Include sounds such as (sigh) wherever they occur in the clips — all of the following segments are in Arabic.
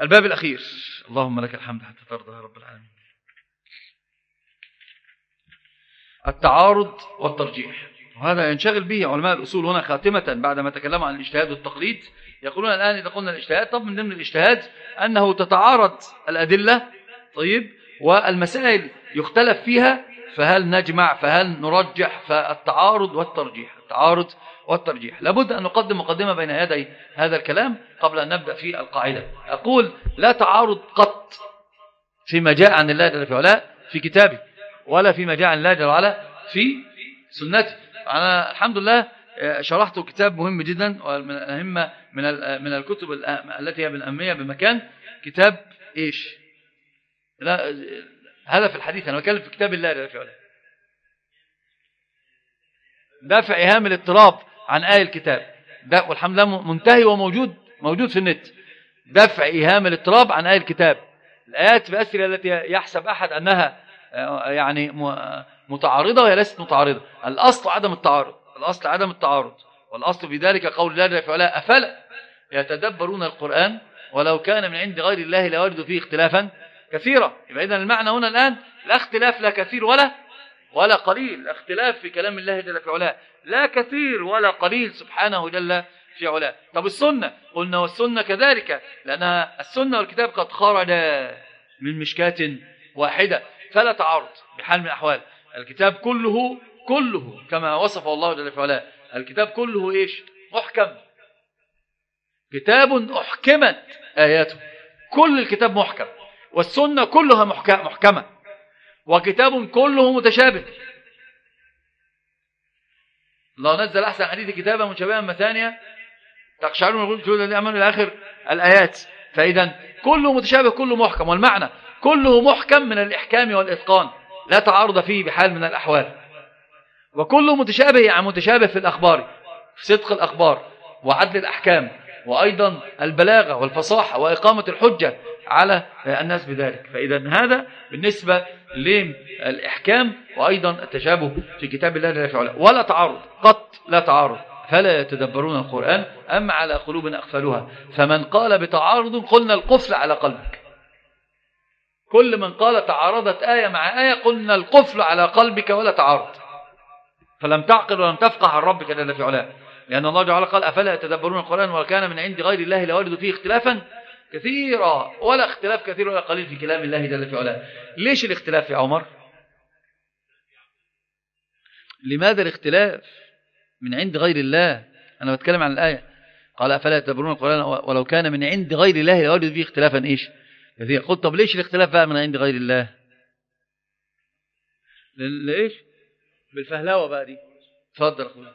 الباب الأخير. اللهم لك الحمد حتى ترضى يا رب العالمين. التعارض والترجيح. وهذا ينشغل به علماء الأصول هنا خاتمة بعدما تكلموا عن الاجتهاد والتقليد. يقولون الآن إذا قلنا الاجتهاد طب من ضمن الاجتهاد أنه تتعارض الأدلة طيب والمسائل يختلف فيها فهل نجمع فهل نرجح؟ فالتعارض والترجيح. التعارض والترجيح. لابد أن نقدم مقدمة بين يدي هذا الكلام قبل أن نبدأ في القاعدة. أقول لا تعارض قط فيما جاء عن الله جل في علاء في كتابه ولا فيما جاء عن الله جل وعلا في سنته. أنا الحمد لله شرحت كتاب مهم جدا ومن الأهمة من من الكتب التي هي من الأهمية بمكان كتاب إيش؟ لا هذا في الحديث أنا بتكلم في كتاب الله جل في علاء دفع إهام الاضطراب عن آية الكتاب. ده والحمد لله منتهي وموجود موجود في النت. دفع إيهام الاضطراب عن آية الكتاب. الآيات بأسئلة التي يحسب أحد أنها يعني متعارضة وهي ليست متعارضة. الأصل عدم التعارض الأصل عدم التعارض. والأصل في ذلك قول الله جل وعلا أفلا يتدبرون القرآن ولو كان من عند غير الله لوجدوا فيه اختلافا كثيرا. يبقى إذن المعنى هنا الآن لا اختلاف لا كثير ولا ولا قليل اختلاف في كلام الله جل في علاه. لا كثير ولا قليل سبحانه جل في علاه. طب السنة؟ قلنا والسنة كذلك لأنها السنة والكتاب قد خرجا من مشكاة واحدة فلا تعارض بحال من الأحوال. الكتاب كله كله كما وصف الله جل في علاه. الكتاب كله إيش؟ محكم. كتاب أحكمت آياته. كل الكتاب محكم والسنة كلها محكمة. وكتاب كله متشابه. الله نزل أحسن حديث كتابا متشابها مثانية تقشعرون يقول جلود الذي أمن إلى آخر الآيات. فإذا كله متشابه كله محكم. والمعنى كله محكم من الإحكام والإتقان. لا تعارض فيه بحال من الأحوال. وكله متشابه يعني متشابه في الأخبار في صدق الأخبار وعدل الأحكام وأيضا البلاغة والفصاحة وإقامة الحجة على الناس بذلك. فإذا هذا بالنسبة للإحكام وأيضا التشابه في كتاب الله لا يفعله ولا تعارض قط لا تعارض. فلا يتدبرون القرآن أم على قلوب أقفلها فمن قال بتعارض قلنا القفل على قلبك. كل من قال تعارضت آية مع آية قلنا القفل على قلبك ولا تعارض. فلم تعقل ولم تفقه عن ربك جل في لأن الله جعل قال أفلا يتدبرون القرآن وكان من عند غير الله لوجدوا فيه اختلافا؟ كثيرا ولا اختلاف كثير ولا قليل في كلام الله جل في علاه. ليش الاختلاف يا عمر؟ لماذا الاختلاف من عند غير الله؟ أنا بتكلم عن الآية. قال أفلا يتدبرون القرآن ولو كان من عند غير الله لوجدوا فيه اختلافا إيش؟ كثير. قلت طب ليش الاختلاف بقى من عند غير الله؟ ليش بالفهلاوة بقى دي. تفضل أخوي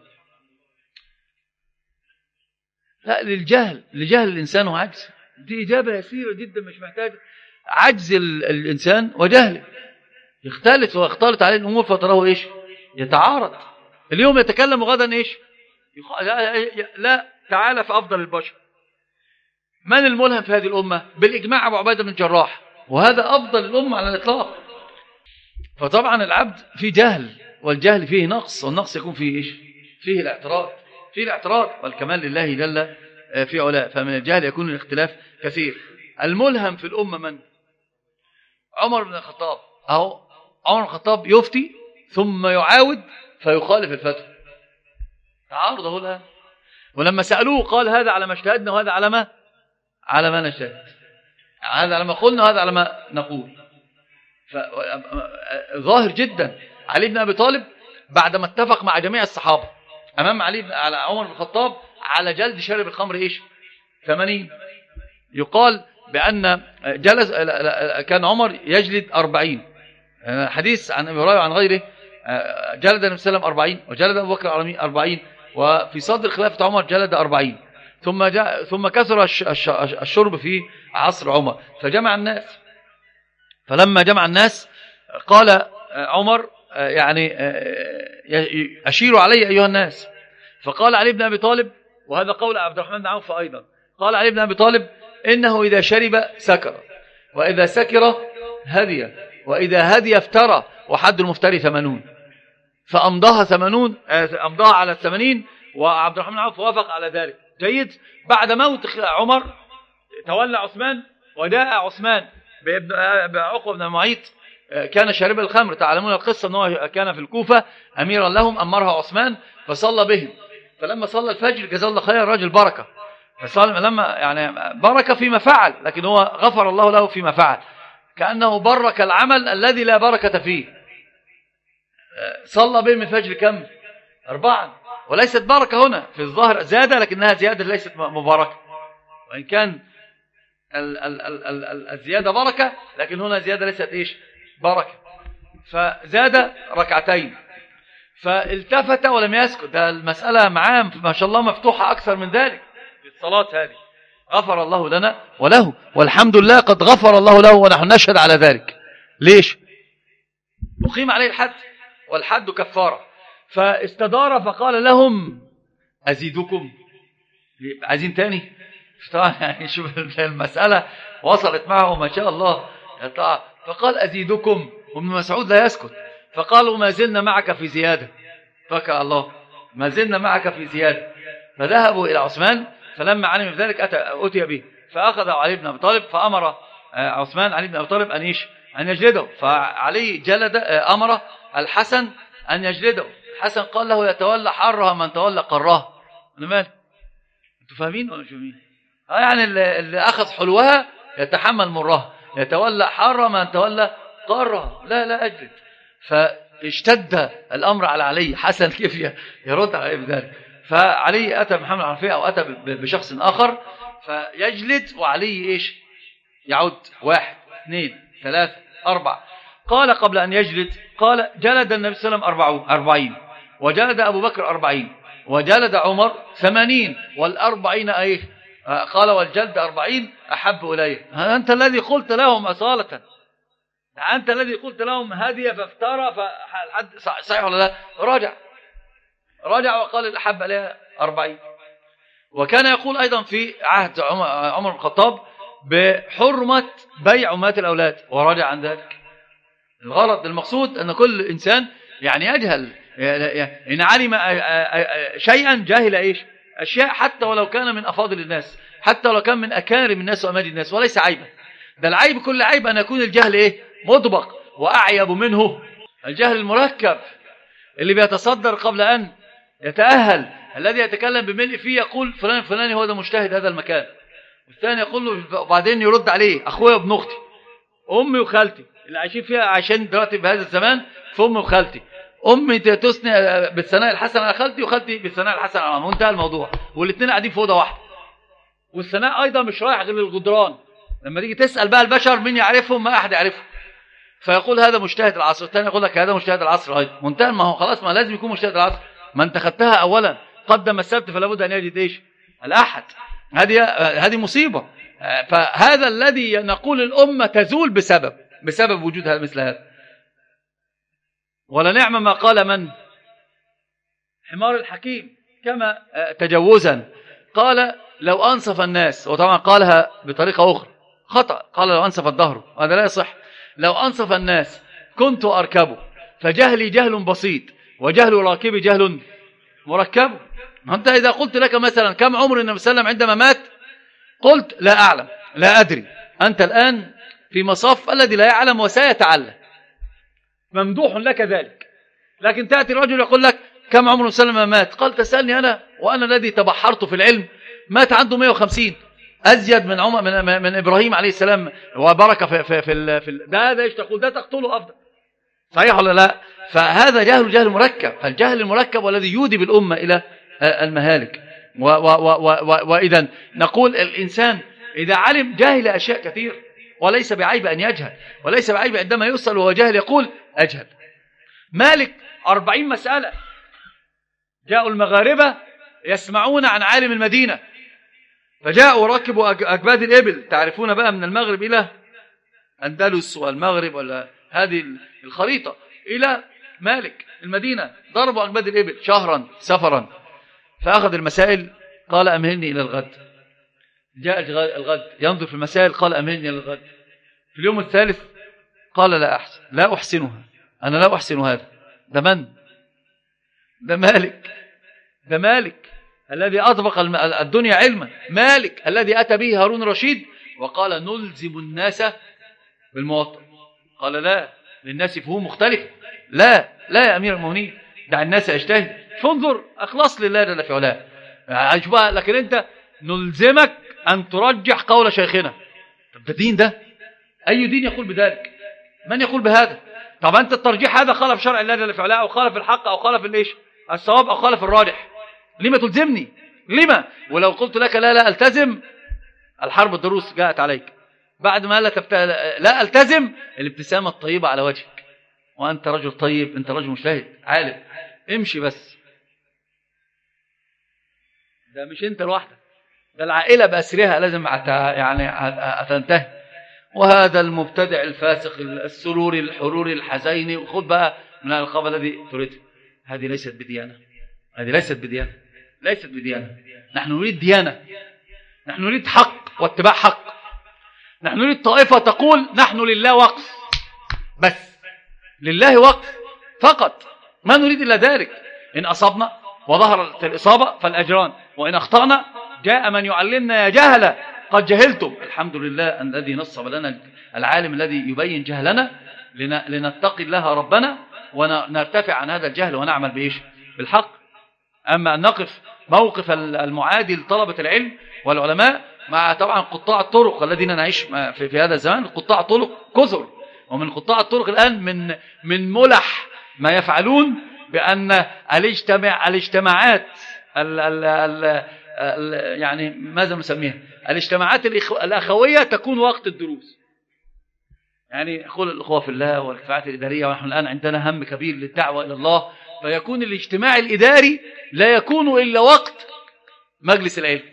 لا للجهل. لجهل الإنسان وعجز دي إجابة يسيرة جدا مش محتاجة عجز الإنسان وجهله يختلط ويختلط عليه الأمور فتراه إيش؟ يتعارض. اليوم يتكلم وغدا إيش؟ يخ... لا, لا تعالى في أفضل البشر. من الملهم في هذه الأمة؟ بالإجماع أبو عبيدة بن جراح. وهذا أفضل الأمة على الإطلاق. فطبعا العبد في جهل والجهل فيه نقص والنقص يكون فيه إيش؟ فيه الاعتراض. فيه الاعتراض والكمال لله جل في علاء فمن الجهل يكون الاختلاف كثير. الملهم في الأمة من؟ عمر بن الخطاب. أهو عمر بن الخطاب يفتي ثم يعاود فيخالف الفتوى. تعارض أهو الآن. ولما سألوه قال هذا على ما اجتهدنا وهذا على ما؟ على ما نجتهد هذا على ما قلنا وهذا على ما نقول. ظاهر جدا. علي بن أبي طالب بعدما اتفق مع جميع الصحابة أمام علي على عمر بن الخطاب على جلد شارب الخمر إيش؟ 80 يقال بأن جلس كان عمر يجلد 40 حديث عن أبي عن غيره جلد النبي صلى الله عليه وسلم 40 وجلد أبو بكر 40 وفي صدر خلافة عمر جلد 40 ثم جاء ثم كثر الشرب في عصر عمر. فجمع الناس فلما جمع الناس قال عمر يعني أشيروا علي أيها الناس. فقال علي بن أبي طالب وهذا قول عبد الرحمن بن عوف أيضا. قال علي بن أبي طالب إنه إذا شرب سكر وإذا سكر هدي وإذا هدي افترى وحد المفتري ثمانون. فأمضاها ثمانون أمضاها على الثمانين وعبد الرحمن بن عوف وافق على ذلك. جيد. بعد موت عمر تولى عثمان وجاء عثمان بابن عقبة بن معيط كان شارب الخمر. تعلمون القصة أنه كان في الكوفة أميرا لهم أمرها عثمان فصلى بهم. فلما صلى الفجر جزاه الله خير الرجل بركة. فصلى لما يعني بركة فيما فعل لكن هو غفر الله له فيما فعل. كأنه برك العمل الذي لا بركة فيه. صلى بهم الفجر كم؟ أربعا وليست بركة هنا. في الظاهر زادة لكنها زيادة ليست مباركة. وإن كان ال ال ال ال ال الزيادة بركة لكن هنا زيادة ليست إيش؟ بركة. فزاد ركعتين. فالتفت ولم يسكت. ده المسألة معاه ما شاء الله مفتوحة أكثر من ذلك. في الصلاة هذه. غفر الله لنا وله والحمد لله قد غفر الله له ونحن نشهد على ذلك. ليش؟ أقيم عليه الحد والحد كفارة. فاستدار فقال لهم أزيدكم. عايزين تاني؟ طبعا يعني شوف المسألة وصلت معه ما شاء الله. فقال أزيدكم. وابن مسعود لا يسكت. فقالوا ما زلنا معك في زيادة. فكى الله. ما زلنا معك في زيادة. فذهبوا إلى عثمان فلما علم ذلك أتى أتي به. فأخذ علي بن أبي طالب فأمر آه، عثمان علي بن أبي طالب أن يش أن يجلده. فعلي جلد آه، أمر الحسن أن يجلده. الحسن قال له يتولى حرها من تولى قرها أنا أنتوا فاهمين ولا مش فاهمين؟ آه يعني اللي أخذ حلوها يتحمل مرها يتولى حرها من تولى قرها لا لا أجلد. فاشتد الأمر على علي. حسن كيف يرد عليه بذلك فعلي أتى محمد عرفية أو أتى بشخص آخر فيجلد وعلي إيش؟ يعود. واحد اثنين ثلاثة أربعة قال قبل أن يجلد قال جلد النبي صلى الله عليه وسلم أربعين. وجلد أبو بكر أربعين. وجلد عمر ثمانين. والأربعين أيه قال والجلد أربعين أحب إليه. أنت الذي قلت لهم أصالة. أنت الذي قلت لهم هدي فافترى فحد صحيح ولا لا؟ راجع. راجع وقال الأحب عليها أربعين. وكان يقول أيضا في عهد عمر بن الخطاب بحرمة بيع أمهات الأولاد وراجع عن ذلك. الغرض المقصود أن كل إنسان يعني يجهل إن علم شيئا جاهل إيش؟ أشياء حتى ولو كان من أفاضل الناس حتى ولو كان من أكارم الناس وأماد الناس وليس عيبا. ده العيب كل عيب أن يكون الجهل إيه؟ مطبق وأعيب منه. الجهل المركب اللي بيتصدر قبل أن يتأهل الذي يتكلم بملء فيه يقول فلان فلان هو ده مجتهد هذا المكان. والثاني يقول له وبعدين يرد عليه أخويا وابن أختي أمي وخالتي اللي عايشين فيها عشان دلوقتي بهذا الزمان في أمي وخالتي. أمي تثني بالثناء الحسن على خالتي وخالتي بالثناء الحسن على منتهى الموضوع. والاثنين قاعدين في أوضة واحدة. والثناء أيضا مش رايح غير للجدران. لما تيجي تسأل بقى البشر مين يعرفهم ما أحد يعرفهم. فيقول هذا مجتهد العصر الثاني يقول لك هذا مجتهد العصر. أيضا منتهى ما هو خلاص ما لازم يكون مجتهد العصر. ما انت خدتها أولا قدم السبت فلا بد أن يجد إيش؟ الأحد. هذه هذه مصيبة. فهذا الذي نقول الأمة تزول بسبب بسبب وجود مثل هذا. ولا نعم ما قال من؟ حمار الحكيم كما تجوزا. قال لو أنصف الناس وطبعا قالها بطريقة أخرى خطأ. قال لو أنصف الظهر هذا لا يصح. لو أنصف الناس كنت أركبه. فجهلي جهل بسيط وجهل راكبي جهل مركب أنت إذا قلت لك مثلا كم عمر النبي صلى الله عليه وسلم عندما مات؟ قلت لا أعلم لا أدري. أنت الآن في مصاف الذي لا يعلم وسيتعلم. ممدوح لك ذلك. لكن تأتي رجل يقول لك كم عمر وسلم مات؟ قال تسألني أنا وأنا الذي تبحرت في العلم مات عنده 150 أزيد من عمر من, من إبراهيم عليه السلام وبركة في, في, في, في ده هذا إيش تقول؟ ده تقتله أفضل. صحيح ولا لا؟ فهذا جهل جهل مركب. فالجهل المركب والذي يودي بالأمة إلى المهالك. وإذا نقول الإنسان إذا علم جاهل أشياء كثير وليس بعيب أن يجهل وليس بعيب عندما يسأل وهو جاهل يقول أجهل. مالك أربعين مسألة. جاءوا المغاربة يسمعون عن عالم المدينة. فجاءوا ركبوا أكباد الإبل. تعرفون بقى من المغرب إلى أندلس والمغرب ولا هذه الخريطة إلى مالك المدينة. ضربوا أكباد الإبل شهرا سفرا. فأخذ المسائل قال أمهلني إلى الغد. جاء الغد. ينظر في المسائل قال أمهلني إلى الغد. في اليوم الثالث قال لا أحسن لا أحسنها. أنا لا أحسن هذا. ده من؟ ده مالك. ده مالك. الذي أطبق الدنيا علما. مالك الذي أتى به هارون رشيد. وقال نلزم الناس بالمواطن قال لا للناس فهوم مختلف. لا لا يا أمير المؤمنين دع الناس يجتهد فانظر أخلص لله جل في علاه. لكن أنت نلزمك أن ترجح قول شيخنا. طب ده دين ده؟ أي دين يقول بذلك؟ من يقول بهذا؟ طب أنت الترجيح هذا خالف شرع الله جل في علاه أو خالف الحق أو خالف الإيش؟ الصواب أو خالف الراجح. لما تلزمني؟ لما؟ ولو قلت لك لا لا ألتزم الحرب الدروس جاءت عليك. بعد ما لا, تبت... لا ألتزم الابتسامة الطيبة على وجهك. وأنت رجل طيب أنت رجل مجتهد عالم. امشي بس. ده مش أنت لوحدك. ده العائلة بأسرها لازم يعني تنتهي وهذا المبتدع الفاسق السروري الحروري الحزيني وخذ بقى من الألقاب الذي تريد هذه ليست بديانة. هذه ليست بديانة. ليست بديانة. نحن نريد ديانة. نحن نريد حق واتباع حق. نحن نريد طائفة تقول نحن لله وقف. بس لله وقف فقط. ما نريد إلا ذلك. إن أصبنا وظهرت الإصابة فالأجران. وإن أخطأنا جاء من يعلمنا يا جهلة. قد جهلتم. الحمد لله الذي نصب لنا العالم الذي يبين جهلنا. لنتقي الله ربنا ونرتفع عن هذا الجهل ونعمل بإيش بالحق أما أن نقف موقف المعادي لطلبة العلم والعلماء مع طبعا قطاع الطرق الذين نعيش في, هذا الزمان قطاع الطرق كثر. ومن قطاع الطرق الآن من من ملح ما يفعلون بأن الاجتماع الاجتماعات ال ال ال ال يعني ماذا نسميها؟ الاجتماعات الأخوية تكون وقت الدروس. يعني يقول الأخوة في الله والكفاءات الإدارية ونحن الآن عندنا هم كبير للدعوة إلى الله فيكون الاجتماع الإداري لا يكون إلا وقت مجلس العلم.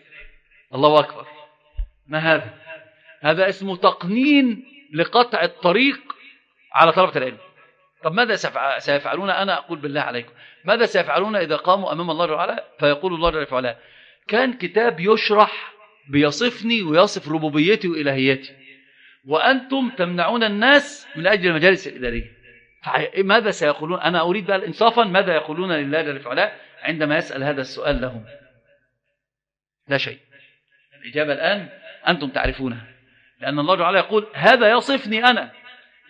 الله أكبر. ما هذا؟ هذا اسمه تقنين لقطع الطريق على طلبة العلم. طب ماذا سيفعلون؟ أنا أقول بالله عليكم. ماذا سيفعلون إذا قاموا أمام الله تعالى فيقول الله جل وعلا كان كتاب يشرح بيصفني ويصف ربوبيتي وإلهيتي. وأنتم تمنعون الناس من أجل المجالس الإدارية. ماذا سيقولون؟ أنا أريد بقى إنصافا ماذا يقولون لله جل وعلا عندما يسأل هذا السؤال لهم. لا شيء. الإجابة الآن أنتم تعرفونها. لأن الله تعالى يقول هذا يصفني أنا.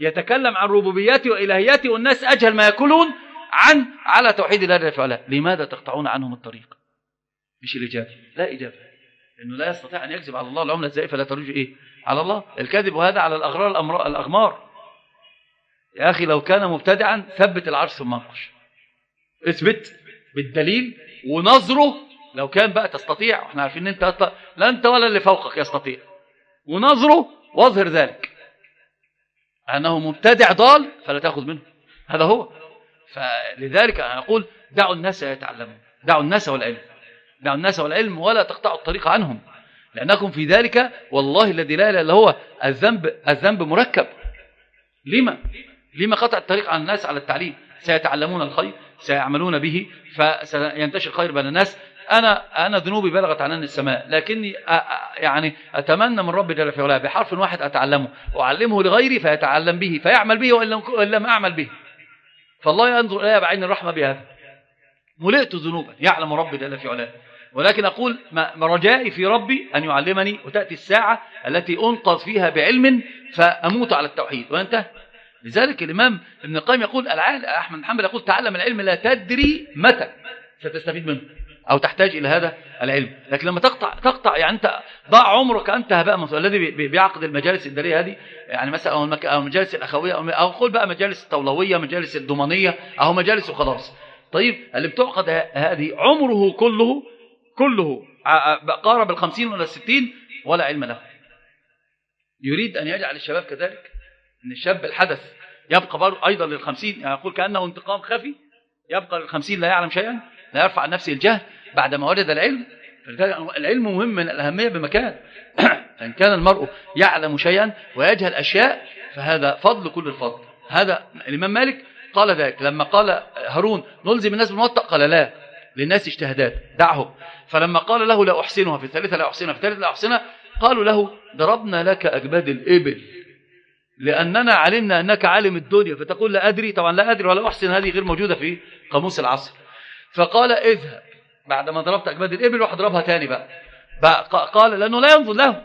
يتكلم عن ربوبياتي وإلهياتي والناس أجهل ما يقولون عن على توحيد الله جل وعلا. لماذا تقطعون عنهم الطريق؟ مش الإجابة. لا إجابة. لأنه لا يستطيع أن يكذب على الله العملة الزائفة. لا ترجع إيه؟ على الله. الكذب هذا على الأغرار الأغمار. يا أخي لو كان مبتدعا ثبت العرش ثم انقش. اثبت بالدليل ونظره. لو كان بقى تستطيع إحنا عارفين إن أنت أطلع لا أنت ولا اللي فوقك يستطيع. ونظره واظهر ذلك. أنه مبتدع ضال فلا تأخذ منه. هذا هو. فلذلك أنا أقول دعوا الناس يتعلمون. دعوا الناس والعلم. دعوا الناس والعلم ولا تقطعوا الطريق عنهم. لأنكم في ذلك والله الذي لا إله إلا هو الذنب الذنب مركب. لما؟ لما قطع الطريق عن الناس على التعليم؟ سيتعلمون الخير سيعملون به فسينتشر الخير بين الناس. أنا أنا ذنوبي بلغت عنان السماء لكني يعني أتمنى من ربي جل في علاه بحرف واحد أتعلمه وأعلمه لغيري فيتعلم به فيعمل به وإن لم أعمل به. فالله ينظر إلي بعين الرحمة بهذا. ملئت ذنوبا يعلم ربي جل في علاه. ولكن أقول رجائي في ربي أن يعلمني وتأتي الساعة التي أنقذ فيها بعلم فأموت على التوحيد. وانتهى لذلك الإمام ابن القيم يقول أحمد محمد يقول تعلم العلم لا تدري متى. ستستفيد منه أو تحتاج إلى هذا العلم. لكن لما تقطع تقطع يعني أنت ضاع عمرك أنت هباء الذي بيعقد المجالس الإدارية هذه يعني مثلا أو, أو المجالس الأخوية أو خذ بقى مجالس الطولوية مجالس الضمانية أو مجالس وخلاص. طيب اللي بتعقد هذه عمره كله كله قارب الخمسين ولا الستين ولا علم له. يريد أن يجعل الشباب كذلك؟ أن الشاب الحدث يبقى برضه أيضا للخمسين يعني يقول كأنه انتقام خفي يبقى للخمسين لا يعلم شيئا لا يرفع عن نفسه الجهل بعدما وجد العلم. العلم مهم من الأهمية بمكان. (clears throat) فإن كان المرء يعلم شيئا ويجهل أشياء فهذا فضل كل الفضل. هذا الإمام مالك قال ذلك. لما قال هارون نلزم الناس بالموطأ قال لا للناس اجتهادات دعه. فلما قال له لا أحسنها في الثالثة لا أحسنها في الثالثة لا أحسنها قالوا له ضربنا لك أجباد الإبل. لأننا علمنا أنك عالم الدنيا فتقول لا أدري طبعا لا أدري ولا أحسن هذه غير موجودة في قاموس العصر. فقال اذهب. بعد ما ضربت أجباد الإبل روح اضربها تاني بقى, بقى قال لأنه لا ينظر له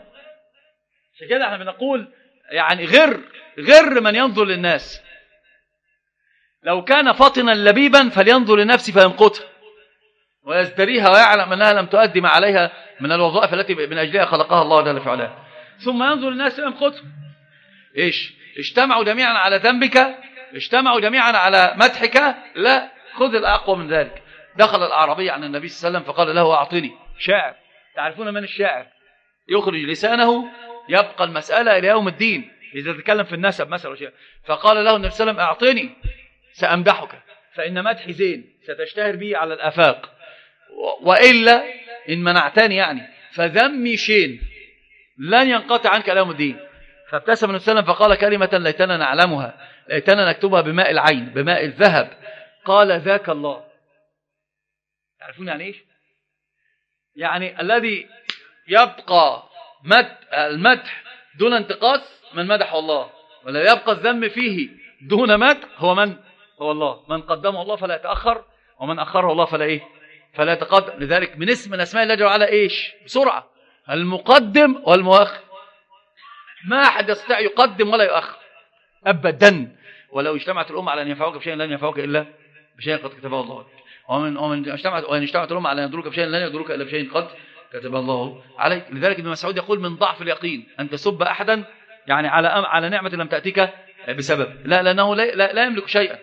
عشان كده إحنا بنقول يعني غر غر من ينظر للناس. لو كان فطنا لبيبا فلينظر لنفسه فيمقتها ويزدريها ويعلم أنها لم تؤدي ما عليها من الوظائف التي من أجلها خلقها الله جل في ثم ينظر للناس فيمقتها إيش؟ اجتمعوا جميعا على ذنبك. اجتمعوا جميعا على مدحك. لا خذ الأقوى من ذلك. دخل الأعرابي عن النبي صلى الله عليه وسلم فقال له أعطني شاعر تعرفون من الشاعر يخرج لسانه يبقى المسألة إلى يوم الدين. إذا تكلم في النسب مثلا فقال له النبي صلى الله عليه وسلم أعطني سأمدحك. فإن مدحي زين ستشتهر به على الآفاق. وإلا إن منعتني يعني. فذمي شين لن ينقطع عنك يوم الدين. فابتسم النبي صلى الله عليه وسلم فقال كلمة ليتنا نعلمها ليتنا نكتبها بماء العين بماء الذهب. قال ذاك الله. تعرفون يعني إيش؟ يعني الذي يبقى مد المدح دون انتقاص من مدح الله ولا يبقى الذم فيه دون مدح هو من؟ هو الله. من قدمه الله فلا يتأخر ومن أخره الله فلا إيه؟ فلا يتقدم. لذلك من اسم من أسماء الله جل وعلا إيش؟ بسرعة. المقدم والمؤخر. ما أحد يستطيع يقدم ولا يؤخر. أبدا. ولو اجتمعت الأمة على أن ينفعوك بشيء لن ينفعوك إلا بشيء قد كتبه الله. ومن ومن اجتمعت وإن اجتمعت الأمة على أن يدرك بشيء لن يدرك إلا بشيء قد كتب الله عليك. لذلك ابن مسعود يقول من ضعف اليقين أن تسب احدا يعني على على نعمة لم تأتيك بسبب. لا لأنه لا, لا, لا يملك شيئا.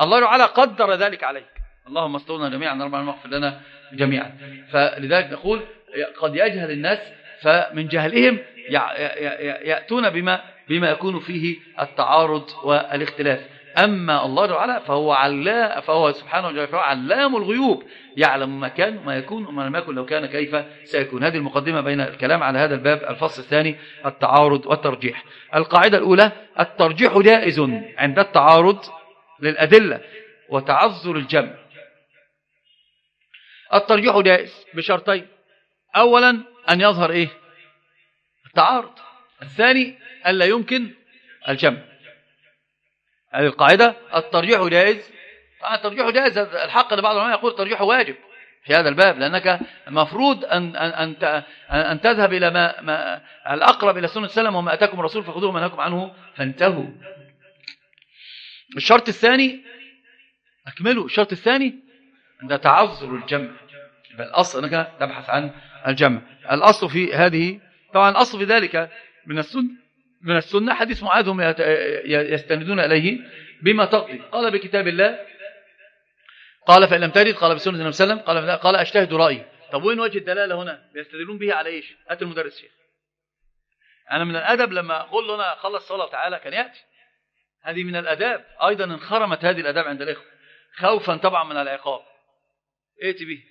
الله تعالى قدر ذلك عليك. اللهم استرنا جميعا ربنا اغفر لنا جميعا. فلذلك نقول قد يجهل الناس فمن جهلهم يأتون بما بما يكون فيه التعارض والاختلاف. أما الله تعالى فهو علا فهو سبحانه وتعالى علام الغيوب يعلم ما كان وما يكون وما لم يكن لو كان كيف سيكون. هذه المقدمة بين الكلام على هذا الباب الفصل الثاني التعارض والترجيح. القاعدة الأولى الترجيح جائز عند التعارض للأدلة وتعذر الجمع. الترجيح جائز بشرطين. أولا أن يظهر إيه؟ التعارض الثاني ألا يمكن الجمع. هذه القاعدة الترجيح جائز. طبعا الترجيح جائز. الحق اللي بعض العلماء يقول الترجيح واجب في هذا الباب لأنك المفروض أن, أن, أن, أن تذهب إلى ما, ما الأقرب إلى سنة السلام وما أتاكم الرسول فخذوه ما نهاكم عنه فانتهوا. الشرط الثاني أكملوا الشرط الثاني عند تعذر الجمع. الأصل أنك تبحث عن الجمع. الأصل في هذه طبعا الأصل في ذلك من السنة من السنة حديث معاذ هم يستندون إليه بما تقضي. قال بكتاب الله قال فإن لم تجد قال بسنة النبي صلى الله عليه وسلم قال قال أجتهد رأيي. طب وين وجه الدلالة هنا؟ بيستدلون به على إيش؟ هات المدرس شيخ أنا من الأدب لما أقول له أنا خلص صلاة تعالى كان يأتي. هذه من الأداب. أيضا انخرمت هذه الأداب عند الإخوة. خوفا طبعا من العقاب. ائتي به.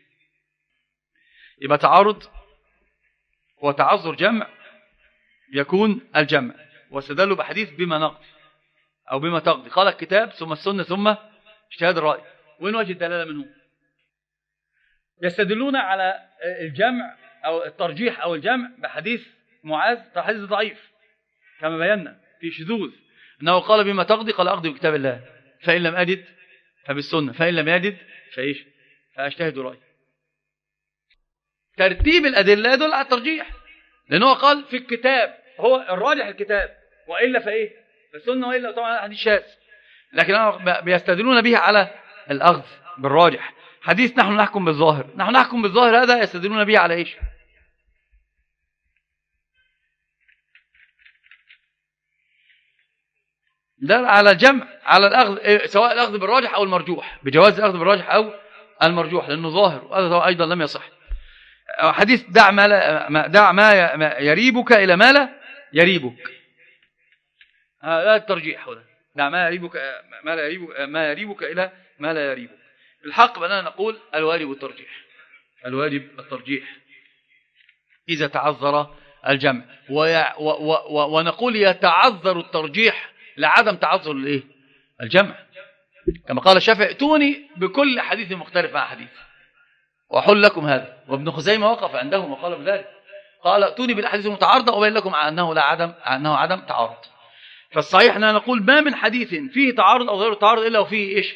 يبقى تعارض وتعذر جمع يكون الجمع. واستدلوا بحديث بما نقضي أو بما تقضي. قال الكتاب ثم السنة ثم اجتهاد الرأي. وين وجه الدلالة منه؟ يستدلون على الجمع أو الترجيح أو الجمع بحديث معاذ. حديث ضعيف كما بينا في شذوذ. أنه قال بما تقضي قال أقضي بكتاب الله. فإن لم أجد فبالسنة. فإن لم يجد فإيش؟ فأجتهد رأي ترتيب الأدلة يدل على الترجيح. لأنه قال في الكتاب هو الراجح الكتاب. وإلا فإيه؟ فالسنة وإلا طبعا حديث شاذ لكن بيستدلون به على الأخذ بالراجح. حديث نحن نحكم بالظاهر. نحن نحكم بالظاهر هذا يستدلون به على إيش؟ ده على الجمع على الأخذ سواء الأخذ بالراجح أو المرجوح بجواز الأخذ بالراجح أو المرجوح لأنه ظاهر وهذا أيضا لم يصح. حديث دع ما, لا دع ما يريبك إلى ما لا يريبك. هذا الترجيح هنا. دع ما يريبك ما لا يريبك ما يريبك إلى ما لا يريبك. الحق بأننا نقول الواجب الترجيح. الواجب الترجيح. إذا تعذر الجمع. ونقول يتعذر الترجيح لعدم تعذر الإيه؟ الجمع. كما قال الشافعي ائتوني بكل حديث مختلف مع حديث. وحل لكم هذا. وابن خزيمة وقف عندهم وقال بذلك. قال ائتوني بالأحاديث المتعارضة وبين لكم أنه لا عدم أنه عدم تعارض. فالصحيح أننا نقول ما من حديث فيه تعارض أو غير تعارض إلا وفيه إيش؟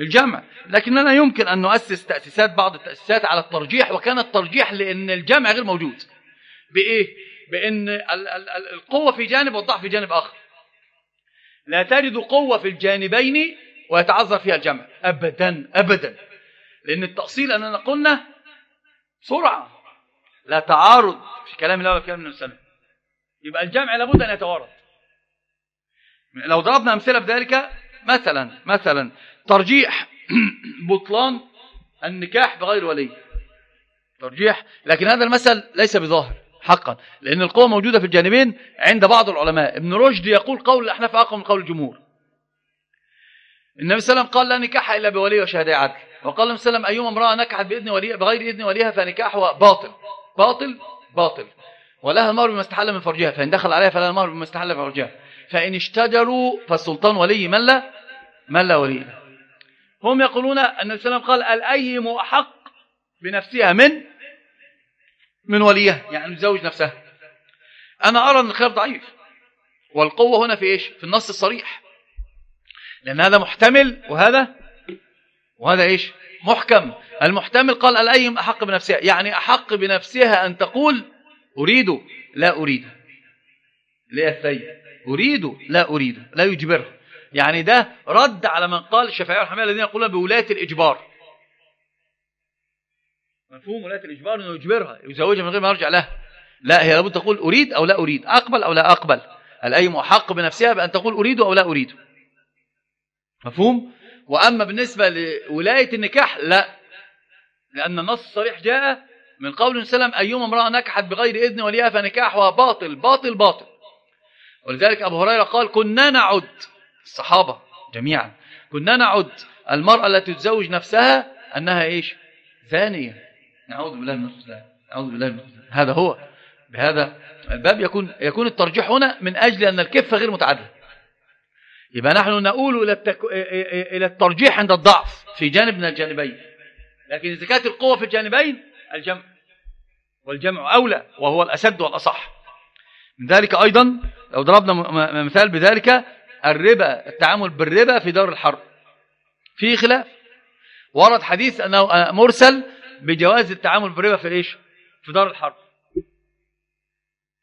الجمع لكننا يمكن أن نؤسس تأسيسات بعض التأسيسات على الترجيح وكان الترجيح لأن الجمع غير موجود. بإيه؟ بأن القوة في جانب والضعف في جانب آخر. لا تجد قوة في الجانبين ويتعذر فيها الجمع. أبدا أبدا. لأن التأصيل أننا قلنا سرعة لا تعارض في كلام الله وكلام النبي صلى الله عليه وسلم. يبقى الجمع لابد أن يتوارد. لو ضربنا أمثلة بذلك مثلا مثلا ترجيح (clears throat) بطلان النكاح بغير ولي. ترجيح لكن هذا المثل ليس بظاهر حقا لأن القوة موجودة في الجانبين عند بعض العلماء. ابن رشد يقول قول الأحناف أقوى من قول الجمهور. النبي صلى الله عليه وسلم قال لا نكاح إلا بولي وشهداء عدل. وقال النبي صلى الله عليه وسلم أيما امرأة نكحت بإذن ولي بغير إذن وليها فنكاحها باطل. باطل؟ باطل. ولها المهر بما استحل من فرجها فإن دخل عليها فلها المهر بما استحل من فرجها. فإن اشتجروا فالسلطان ولي من لا من لا ولي هم يقولون أن وسلم قال الأيم أحق بنفسها من من وليها يعني تزوج نفسها. أنا أرى أن الخلاف ضعيف. والقوة هنا في إيش؟ في النص الصريح. لأن هذا محتمل وهذا وهذا إيش؟ محكم. المحتمل قال الأيم أحق بنفسها. يعني أحق بنفسها أن تقول أريد لا أريد. ليه الثيب أريد لا أريد. لا يجبره يعني ده رد على من قال الشافعية والحمية الذين يقولون بولاية الإجبار. مفهوم ولاية الإجبار أنه يجبرها يزوجها من غير ما يرجع لها لا هي لابد تقول أريد أو لا أريد. أقبل أو لا أقبل. الأيم أحق بنفسها بأن تقول أريد أو لا أريد. مفهوم؟ وأما بالنسبة لولاية النكاح لا. لأن النص الصريح جاء من قول سلم أيما امرأة نكحت بغير إذن وليها فنكاحها باطل باطل باطل. ولذلك أبو هريرة قال كنا نعد الصحابة جميعا كنا نعد المرأة التي تزوج نفسها أنها إيش؟ ثانية نعوذ بالله من الخزلان نعوذ بالله من الخزلان هذا هو. بهذا الباب يكون يكون الترجيح هنا من أجل أن الكفة غير متعادلة يبقى نحن نقول إلى, التك... إلى الترجيح عند الضعف في جانب من الجانبين. لكن إذا كانت القوة في الجانبين الجمع والجمع أولى وهو الأسد والأصح. من ذلك أيضا لو ضربنا مثال بذلك الربا التعامل بالربا في دار الحرب. في خلاف. ورد حديث أنه مرسل بجواز التعامل بالربا في إيش؟ في دار الحرب.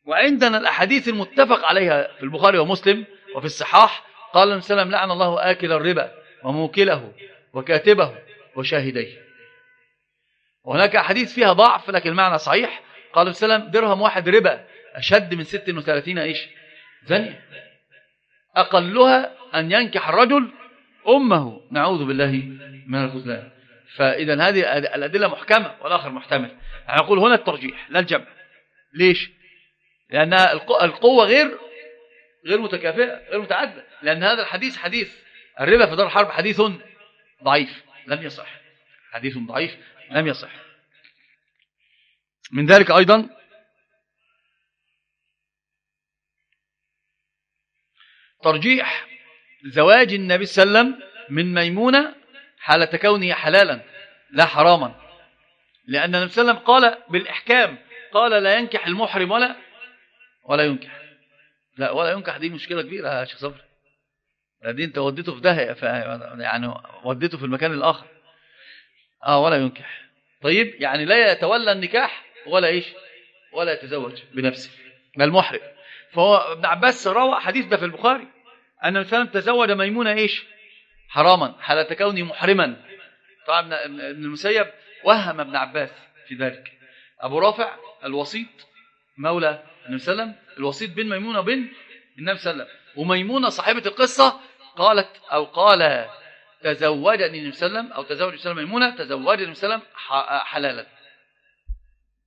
وعندنا الأحاديث المتفق عليها في البخاري ومسلم وفي الصحاح قال النبي صلى الله عليه وسلم لعن الله آكل الربا وموكله وكاتبه وشاهديه. وهناك أحاديث فيها ضعف لكن المعنى صحيح. قال النبي صلى الله عليه وسلم درهم واحد ربا أشد من 36 إيش زنية أقلها أن ينكح الرجل أمه. نعوذ بالله من الخذلان فإذا هذه الأدلة محكمة والآخر محتمل. أقول هنا الترجيح لا الجمع. ليش؟ لأن القوة غير غير متكافئة غير متعددة. لأن هذا الحديث حديث الربا في دار الحرب حديث ضعيف لم يصح. حديث ضعيف لم يصح. من ذلك أيضا ترجيح زواج النبي صلى الله عليه وسلم من ميمونة حالة كونه حلالا لا حراما. لأن النبي صلى الله عليه وسلم قال بالإحكام قال لا ينكح المحرم ولا ولا ينكح. لا ولا ينكح دي مشكلة كبيرة يا شيخ صبري. دي انت وديته في داهية يعني وديته في المكان الآخر. آه ولا ينكح. طيب يعني لا يتولى النكاح ولا إيش؟ ولا يتزوج بنفسه. ما المحرم فهو ابن عباس روى حديث ده في البخاري أن النبي تزوج ميمونة إيش؟ حراما حالة كونه محرما. طبعا ابن المسيب وهم ابن عباس في ذلك. أبو رافع الوسيط مولى النبي صلى الله عليه وسلم الوسيط بين ميمونة وبين النبي صلى الله عليه وسلم. وميمونة صاحبة القصة قالت أو قال تزوجني النبي صلى الله عليه وسلم أو تزوج النبي صلى الله عليه وسلم ميمونة تزوجني النبي صلى الله عليه وسلم حلالا.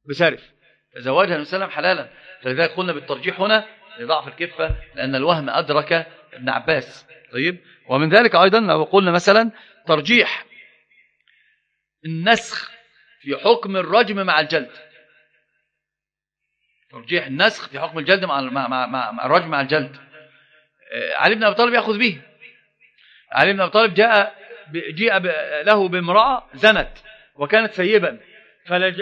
بسارف تزوجها النبي صلى الله عليه وسلم حلالا. فلذلك قلنا بالترجيح هنا لضعف الكفة لأن الوهم أدرك ابن عباس. طيب؟ ومن ذلك أيضا لو قلنا مثلا ترجيح النسخ في حكم الرجم مع الجلد. ترجيح النسخ في حكم الجلد مع مع مع, مع الرجم مع الجلد. آه، علي بن أبي طالب يأخذ به. علي بن أبي طالب جاء جيء له بامرأة زنت وكانت ثيبا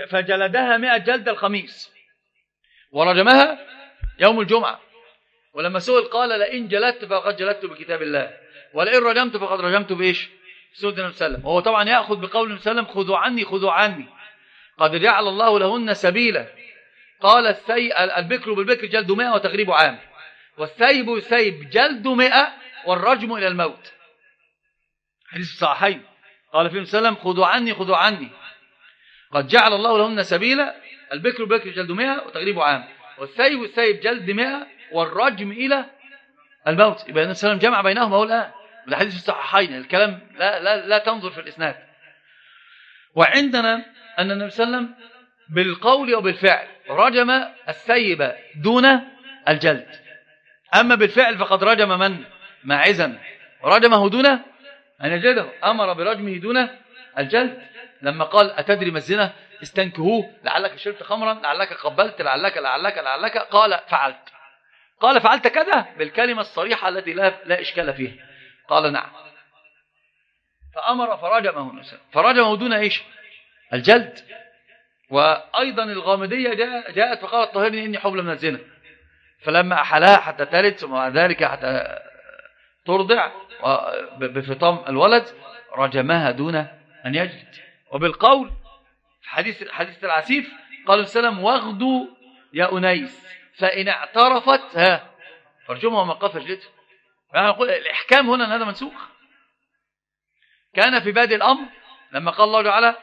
فجلدها 100 جلد الخميس. ورجمها يوم الجمعة. ولما سئل قال لئن جلدت فقد جلدت بكتاب الله. ولئن رجمت فقد رجمت بإيش؟ سنة النبي صلى الله عليه وسلم. وهو طبعا يأخذ بقول النبي صلى الله عليه وسلم خذوا عني خذوا عني. قد جعل الله لهن سبيلا. قال السي البكر بالبكر جلد مئة وتغريب عام. والسيب يسيب جلد مئة والرجم إلى الموت. حديث الصحيحين قال فيهم سلم خذوا عني خذوا عني. قد جعل الله لهن سبيلا البكر بالبكر جلد مئة وتغريب عام والسيب يسيب جلد مئة والرجم إلى الموت. يبقى النبي صلى الله عليه وسلم جمع بينهما هو الآن. والحديث الصحيحين الكلام لا, لا, لا تنظر في الإسناد. وعندنا أن النبي صلى الله عليه وسلم بالقول أو بالفعل رجم السيب دون الجلد. أما بالفعل فقد رجم من؟ ماعزا رجمه دون أن يجلده أمر برجمه دون الجلد. لما قال أتدري ما الزنا؟ استنكهوه. لعلك شربت خمرا لعلك قبلت لعلك لعلك لعلك. قال فعلت. قال فعلت كذا بالكلمة الصريحة التي لا, لا إشكال فيها. قال نعم. فأمر فرجمه فرجمه دون إيش؟ الجلد. وأيضا الغامدية جاءت فقالت طهرني إني حبل من الزنا. فلما أحلاها حتى تلد ثم ذلك حتى ترضع بفطام الولد رجمها دون أن يجلد وبالقول في حديث حديث العسيف قال السلام واغدوا يا أنيس فإن اعترفت ها. فرجمها من قفر جلدها يعني نقول الإحكام هنا أن هذا منسوخ. كان في بادئ الأمر لما قال الله تعالى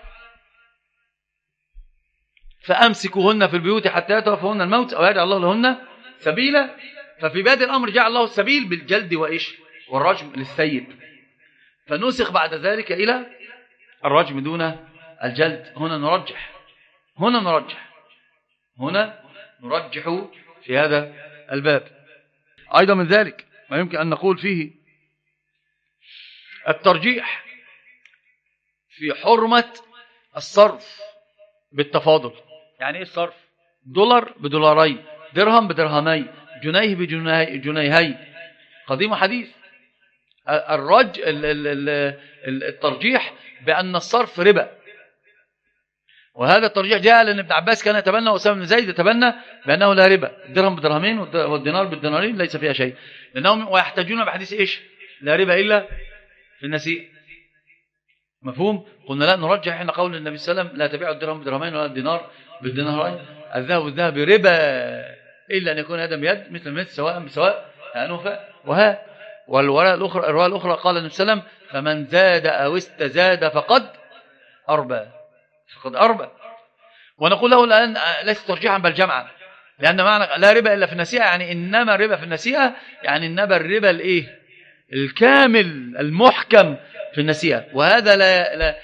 فأمسكوهن في البيوت حتى يتوفهن الموت أو يجعل الله لهن سبيلا. ففي بادئ الأمر جعل الله السبيل بالجلد وإيش؟ والرجم للسيد. فنسخ بعد ذلك إلى الرجم دون الجلد. هنا نرجح. هنا نرجح. هنا نرجح في هذا الباب. أيضا من ذلك ما يمكن أن نقول فيه الترجيح في حرمة الصرف بالتفاضل. يعني إيه الصرف؟ دولار بدولارين درهم بدرهمين جنيه بجنيهين قديم حديث. الرج الترجيح بأن الصرف ربا. وهذا الترجيح جاء لأن ابن عباس كان يتبنى وأسامة بن زيد يتبنى بأنه لا ربا. الدرهم بدرهمين والدينار بالدينارين ليس فيها شيء. لأنهم ويحتاجون بحديث إيش؟ لا ربا إلا في النسيء. مفهوم؟ قلنا لا نرجح إحنا قول النبي صلى الله عليه وسلم لا تبيع الدرهم بدرهمين ولا الدينار بالدينارين. الذهب بالذهب ربا. إلا أن يكون هذا بيد مثل مثل سواء بسواء أنوفا وها والرواية الأخرى, الرواية الأخرى قال النبي صلى الله عليه وسلم فمن زاد أو استزاد فقد أربى. فقد أربى. ونقول له الآن ليس ترجيحا بل جمعا. لأن معنى لا ربا إلا في النسيئة يعني إنما الربا في النسيئة يعني إنما الربا الإيه؟ الكامل المحكم في النسيئة. وهذا لا, لا,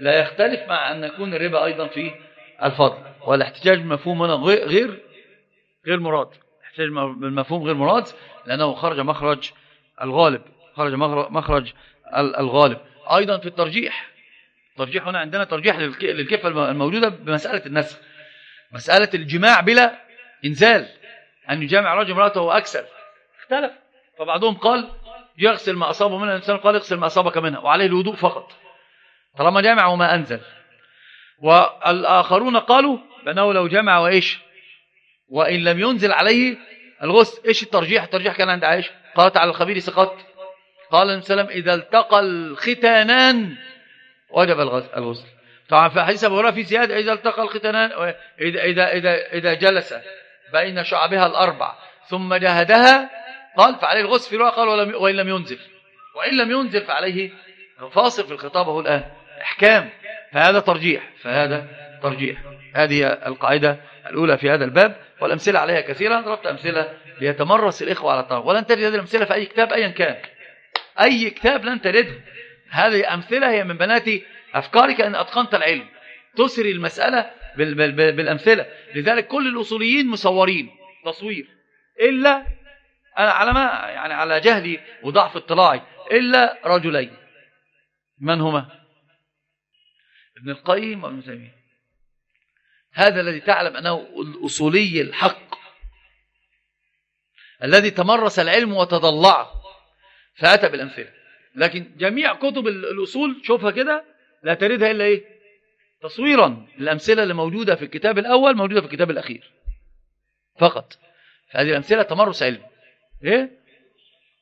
لا يختلف مع أن يكون الربا أيضا في الفضل. والاحتجاج بالمفهوم هنا غير غير مراد. بالمفهوم غير مراد لأنه خرج مخرج الغالب خرج مخرج الغالب. أيضا في الترجيح ترجيح هنا عندنا ترجيح للكفة الموجودة بمسألة النسخ. مسألة الجماع بلا إنزال أن يجامع رجل امرأته أكثر اختلف. فبعضهم قال يغسل ما أصابه منها. الإنسان قال اغسل ما أصابك منها. وعليه الوضوء فقط. طالما جامع وما أنزل. والآخرون قالوا بأنه لو جمع وإيش؟ وإن لم ينزل عليه الغسل إيش الترجيح؟ الترجيح كان عند عائشة. قالت على الخبير سقط. قال النبي صلى الله عليه وسلم إذا التقى الختانان وجب الغسل. طبعا في حديث أبو هريرة في زيادة إذا التقى الختانان اذا اذا اذا إذا جلس بين شعبها الأربع ثم جهدها قال فعليه الغسل في روايه قال وإن لم ينزل. وإن لم ينزل فعليه فاصل في الخطاب هو الآن إحكام. فهذا ترجيح فهذا ترجيح هذه القاعدة الأولى في هذا الباب والأمثلة عليها كثيرة. ضربت أمثلة ليتمرس الإخوة على الطرف. ولن تجد هذه الأمثلة في أي كتاب ايا كان. أي كتاب لن تجده. هذه أمثلة هي من بنات أفكارك أن أتقنت العلم. تسري المسألة بالأمثلة. لذلك كل الأصوليين مصورين تصوير. إلا أنا على ما يعني على جهلي وضعف اطلاعي. إلا رجلين. من هما؟ ابن القيم وابن تيمية. هذا الذي تعلم أنه الأصولي الحق الذي تمرس العلم وتضلع فأتى بالأمثلة. لكن جميع كتب الأصول شوفها كده لا تردها إلا إيه؟ تصويرا. الأمثلة اللي موجودة في الكتاب الأول موجودة في الكتاب الأخير. فقط. فهذه الأمثلة تمرس علم. إيه؟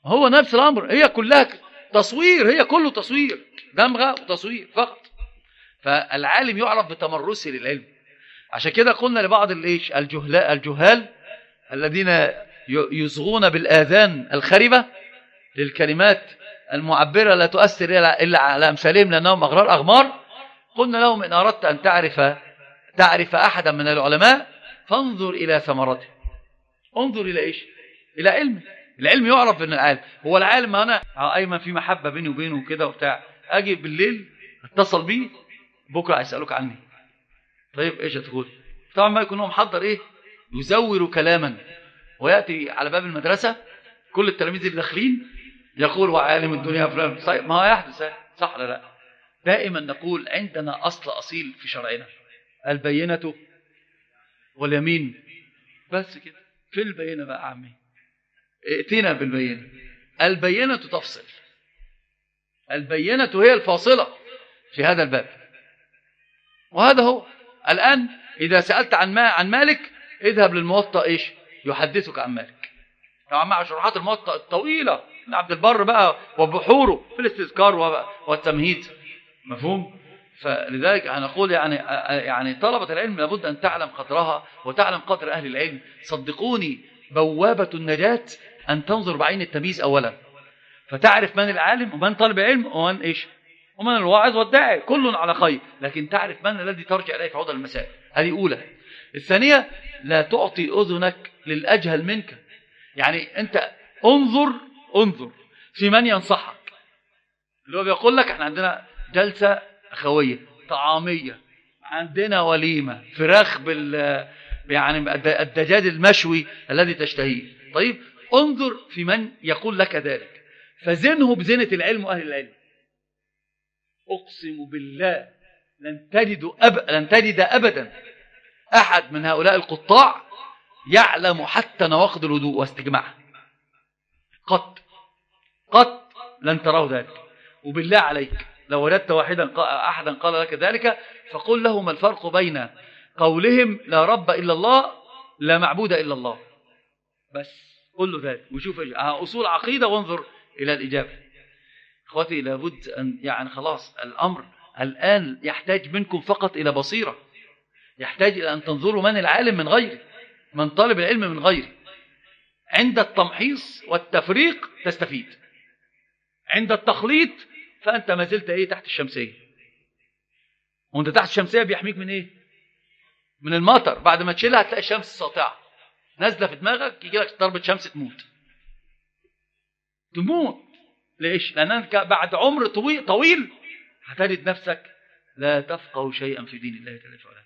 هو نفس الأمر. هي كلها تصوير هي كله تصوير. دمغة وتصوير. فقط. فالعالم يعرف بتمرسه للعلم. عشان كده قلنا لبعض الإيش؟ الجهال الذين يصغون بالآذان الخربة للكلمات المعبرة لا تؤثر إلا على أمثالهم لأنهم أغرار أغمار. قلنا لهم إن أردت أن تعرف تعرف أحدا من العلماء فانظر إلى ثمرته. انظر إلى إيش؟ إلى علم. العلم يعرف من العالم. هو العالم أنا أيمن في محبة بيني وبينه كده وبتاع. أجي بالليل أتصل بيه بكرة هيسألوك عني. طيب إيش هتقول؟ طبعا ما يكون هو محضر إيه؟ يزور كلاما. ويأتي على باب المدرسة كل التلاميذ اللي داخلين يقول وعالم الدنيا فلان؟ ما هو يحدث صح ولا لا؟ دائما نقول عندنا أصل أصيل في شرعنا. البينة واليمين. بس كده. في البينة بقى عمي. ائتنا بالبينة. البينة تفصل. البينة هي الفاصلة في هذا الباب. وهذا هو. الآن إذا سألت عن ما عن مالك اذهب للموطأ إيش؟ يحدثك عن مالك. طبعا مع شروحات الموطأ الطويلة. عبد البر بقى وبحوره في الاستذكار والتمهيد. مفهوم؟ فلذلك هنقول يعني يعني طلبة العلم لابد أن تعلم قدرها وتعلم قدر أهل العلم. صدقوني بوابة النجاة أن تنظر بعين التمييز أولا. فتعرف من العالم ومن طالب العلم ومن إيش؟ ومن الواعظ والداعي كل على خير. لكن تعرف من الذي ترجع إليه في عوض المسائل هذه أولى. الثانية لا تعطي أذنك للأجهل منك. يعني أنت انظر انظر في من ينصحك. اللي هو بيقول لك إحنا عندنا جلسة أخوية طعامية عندنا وليمة فراخ بال يعني الدجاج المشوي الذي تشتهيه. طيب انظر في من يقول لك ذلك. فزنه بزنة العلم وأهل العلم. أقسم بالله لن تجد, أب... لن تجد أبدا. أحد من هؤلاء القطاع يعلم حتى نواقض الوضوء واستجماعها قط. قط. لن تراه ذلك. وبالله عليك لو وجدت واحدا أحدا قال لك ذلك فقل له ما الفرق بين قولهم لا رب إلا الله لا معبود إلا الله. بس قل له ذلك. وشوف أصول عقيدة وانظر إلى الإجابة. إخوتي لابد أن يعني خلاص الأمر الآن يحتاج منكم فقط إلى بصيرة. يحتاج إلى أن تنظروا من العالم من غيره من طالب العلم من غيره. عند التمحيص والتفريق تستفيد. عند التخليط فأنت ما زلت إيه تحت الشمسية. وأنت تحت الشمسية بيحميك من إيه؟ من المطر. بعد ما تشيلها هتلاقي الشمس ساطعة. نازلة في دماغك يجي لك ضربة شمس تموت. تموت. ليش؟ لأنك بعد عمر طويل, طويل هتجد نفسك لا تفقه شيئا في دين الله تعالى وعلا.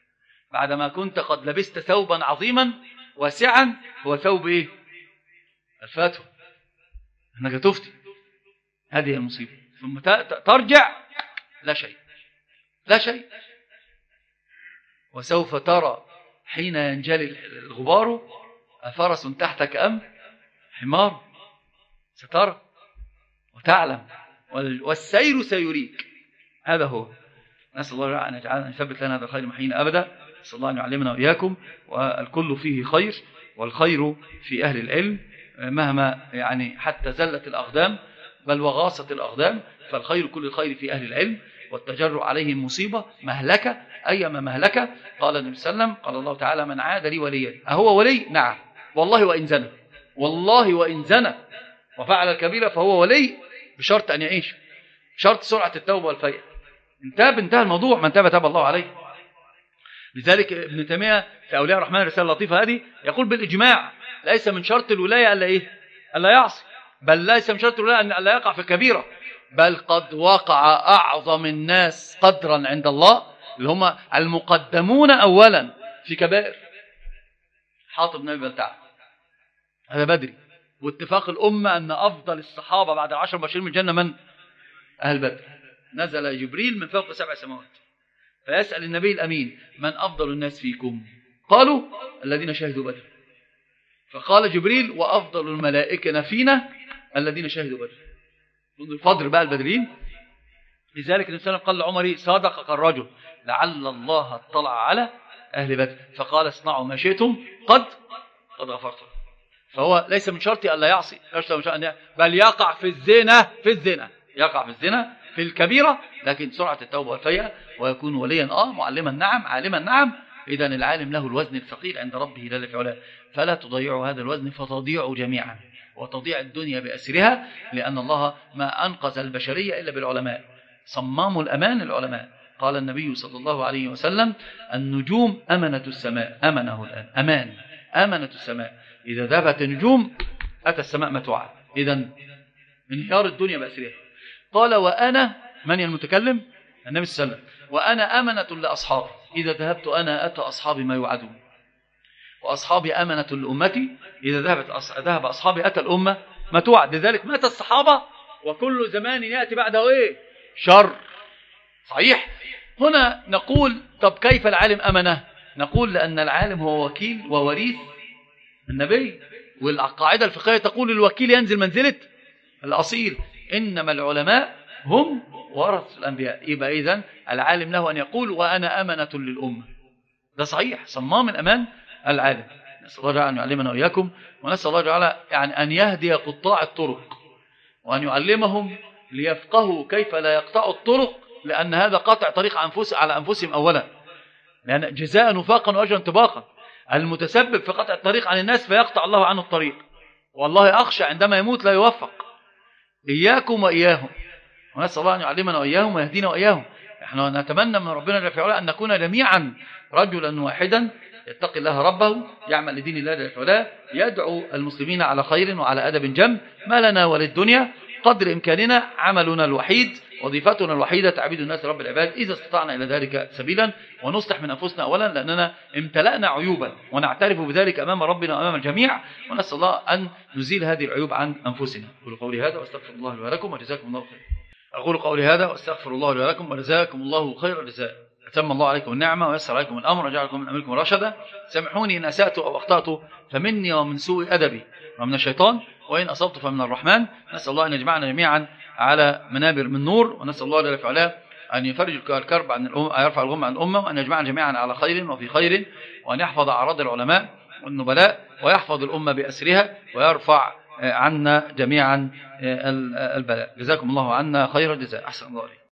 بعدما كنت قد لبست ثوبا عظيما واسعا هو ثوب إيه؟ الفتوى أنك تفتي. هذه المصيبة. ثم ترجع. لا شيء. لا شيء. وسوف ترى حين ينجلي الغبار أفرس تحتك أم؟ حمار. سترى. وتعلم والسير سيريك. هذا هو. نسأل الله أن يجعلنا يثبت لنا هذا الخير محين أبدا. نسأل الله أن يعلمنا وإياكم. والكل فيه خير والخير في أهل العلم. مهما يعني حتى زلت الأقدام بل وغاصت الأقدام فالخير كل الخير في أهل العلم. والتجرع عليهم مصيبة. مهلكة. أيما مهلكة. قال النبي صلى الله عليه وسلم قال الله تعالى من عاد لي وليا. أهو ولي؟ نعم. والله وإن زنى. والله وإن زنى. وفعل الكبيرة فهو ولي. بشرط أن يعيش. شرط سرعة التوبة والفيئة انتهى انتهى الموضوع. من تاب تاب الله عليه. لذلك ابن تيمية في أولياء الرحمن الرسالة اللطيفة هذه يقول بالإجماع ليس من شرط الولاية ألا إيه؟ ألا يعصي. بل ليس من شرط الولاية أن ألا يقع في كبيرة. بل قد وقع أعظم الناس قدرا عند الله اللي هم المقدمون أولا في كبائر. حاطب نبي بلتع هذا بدري. واتفاق الأمة أن أفضل الصحابة بعد العشر بشير من الجنة من؟ أهل بدر. نزل جبريل من فوق سبع سماوات. فيسأل النبي الأمين من أفضل الناس فيكم؟ قالوا الذين شهدوا بدر. فقال جبريل وأفضل الملائكة فينا الذين شهدوا بدر. منذ الفضل بقى البدرين لذلك النبي صلى الله عليه وسلم قال لعمر صادقك الرجل لعل الله اطلع على أهل بدر. فقال اصنعوا ما شئتم قد قد غفرت فهو ليس من شرطي ألا يعصي بل يقع في الزنا في الزنا. يقع في الزنا في الكبيرة لكن سرعة التوبة والفيئة ويكون وليا آه معلما نعم عالما نعم. إذا العالم له الوزن الثقيل عند ربه جل في علاه. فلا تضيعوا هذا الوزن فتضيعوا جميعا. وتضيع الدنيا بأسرها لأن الله ما أنقذ البشرية إلا بالعلماء. صمام الأمان العلماء. قال النبي صلى الله عليه وسلم النجوم أمنة السماء أمنه الآن أمان. أمنة السماء. إذا ذهبت النجوم أتى السماء متوعة إذا إنهيار الدنيا بأسرها. قال وأنا من المتكلم؟ النبي صلى الله عليه وسلم. وأنا أمنة لأصحابي. إذا ذهبت أنا أتى أصحابي ما يوعدون. وأصحابي أمنة لأمتي. إذا ذهبت ذهب أصحابي أتى الأمة ما توعد لذلك مات الصحابة. وكل زمان يأتي بعده إيه؟ شر. صحيح. هنا نقول طب كيف العالم أمنه؟ نقول لأن العالم هو وكيل ووريث النبي والقاعدة الفقهية تقول الوكيل ينزل منزلة الأصيل إنما العلماء هم ورث الأنبياء. يبقى إذن العالم له أن يقول وأنا أمنة للأمة. ده صحيح صمام الأمان العالم. نسأل الله أن يعلمنا وإياكم ونسأل الله جعل يعني أن يهدي قطاع الطرق وأن يعلمهم ليفقهوا كيف لا يقطعوا الطرق لأن هذا قطع طريق أنفس على أنفسهم أولا. لأن جزاء نفاقا وأجرا انطباقا المتسبب في قطع الطريق عن الناس فيقطع الله عنه الطريق. والله أخشى عندما يموت لا يوفق. إياكم وإياهم. ونسأل الله أن يعلمنا وإياهم ويهدينا وإياهم. إحنا نتمنى من ربنا جل وعلا أن نكون جميعا رجلا واحدا يتقي الله ربه يعمل لدين الله جل وعلا يدعو المسلمين على خير وعلى أدب جم. ما لنا وللدنيا قدر إمكاننا عملنا الوحيد. وظيفتنا الوحيدة تعبيد الناس رب العباد إذا استطعنا إلى ذلك سبيلا ونصلح من أنفسنا. أولا لأننا امتلأنا عيوبا ونعترف بذلك أمام ربنا وأمام الجميع ونسأل الله أن نزيل هذه العيوب عن أنفسنا. أقول قولي هذا وأستغفر الله لي ولكم وجزاكم الله خير أقول قولي هذا وأستغفر الله لي ولكم وجزاكم الله خير الجزاء. أتم الله عليكم النعمة ويسر عليكم الأمر وجعلكم من أمركم رشدا. سامحوني إن أسأت أو أخطأت فمني ومن سوء أدبي. ومن الشيطان وإن أصبت فمن الرحمن. نسأل الله أن يجمعنا جميعا على منابر من نور ونسأل الله جل وعلا أن يفرج الكرب عن الأمة يرفع الغم عن الأمة وأن يجمعنا جميعا على خير وفي خير وأن يحفظ أعراض العلماء والنبلاء ويحفظ الأمة بأسرها ويرفع عنا جميعا البلاء. جزاكم الله عنا خير الجزاء. أحسن الله عليكم